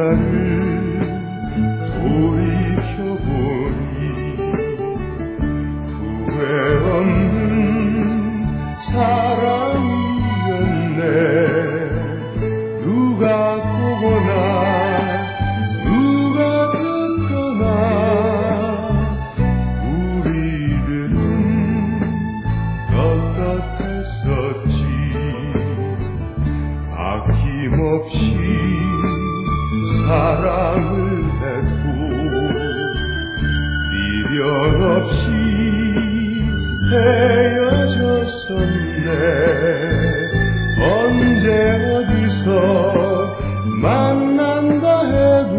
나를 돌이켜보니 후회 없는 사랑이었네. 누가 보거나 누가 듣거나 우리들은 어떻했었지. 아낌없이 사랑을 했고 미련 없이 헤어졌었네. 언제 어디서 만난다 해도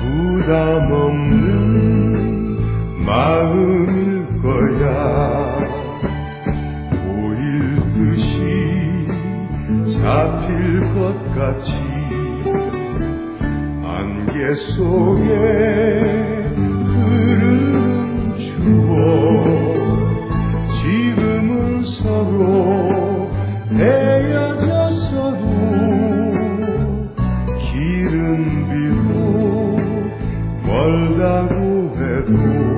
부담 없는 마음일 거야. 보일 듯이 잡힐 것 같이 안개 속에 흐르는 추억. 지금은 서로 헤어졌어도 길은 비록 멀다고 해도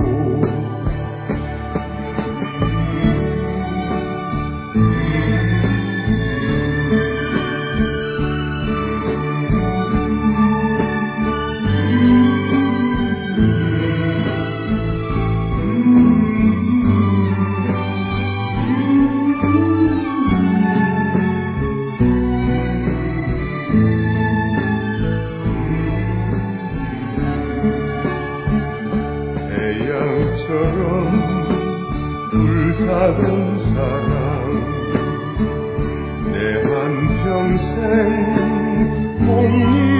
바람처럼 불타던 사랑 내 한평생 봄이